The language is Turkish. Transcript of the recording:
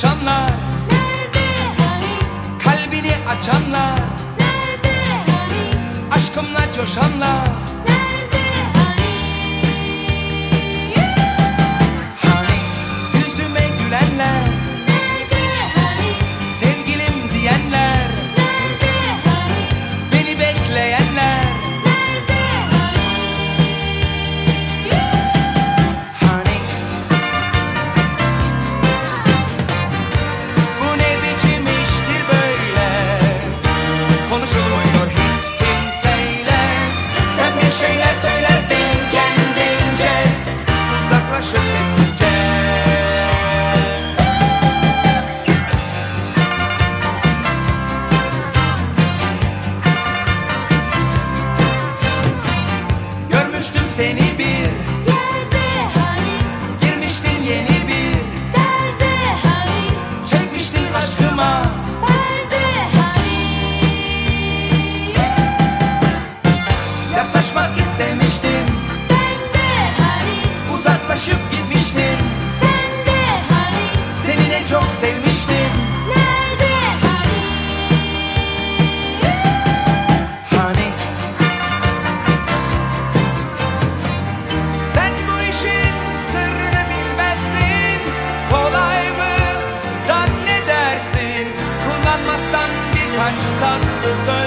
konuşanlar Nerede hani? Kalbini açanlar Nerede hani? Aşkımla coşanlar seni bir